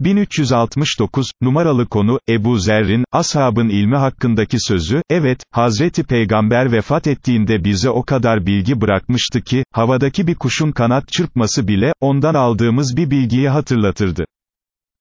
1369, numaralı konu, Ebu Zerrin, ashabın ilmi hakkındaki sözü, evet, Hazreti Peygamber vefat ettiğinde bize o kadar bilgi bırakmıştı ki, havadaki bir kuşun kanat çırpması bile, ondan aldığımız bir bilgiyi hatırlatırdı.